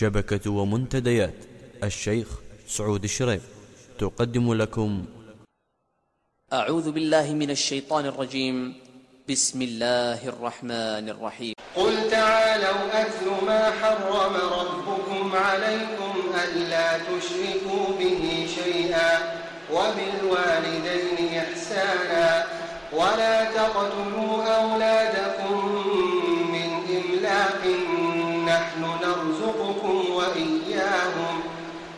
شبكة ومنتديات. الشيخ سعود الشريف. تقدم لكم. أعوذ بالله من الشيطان الرجيم. بسم الله الرحمن الرحيم. قل تعالوا أتل ما حرم ربكم عليكم ألا تشركوا به شيئا وبالوالدين إحسانا ولا تقتلوا أولادكم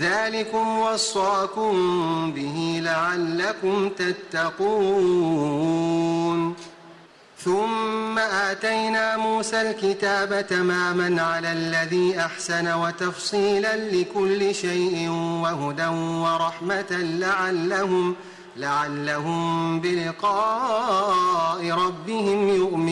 ذلكم وصاكم به لعلكم تتقون. ثم آتينا موسى الكتاب تماما على الذي أحسن وتفصيلا لكل شيء وهدى ورحمة لعلهم لعلهم بلقاء ربهم يؤمنون.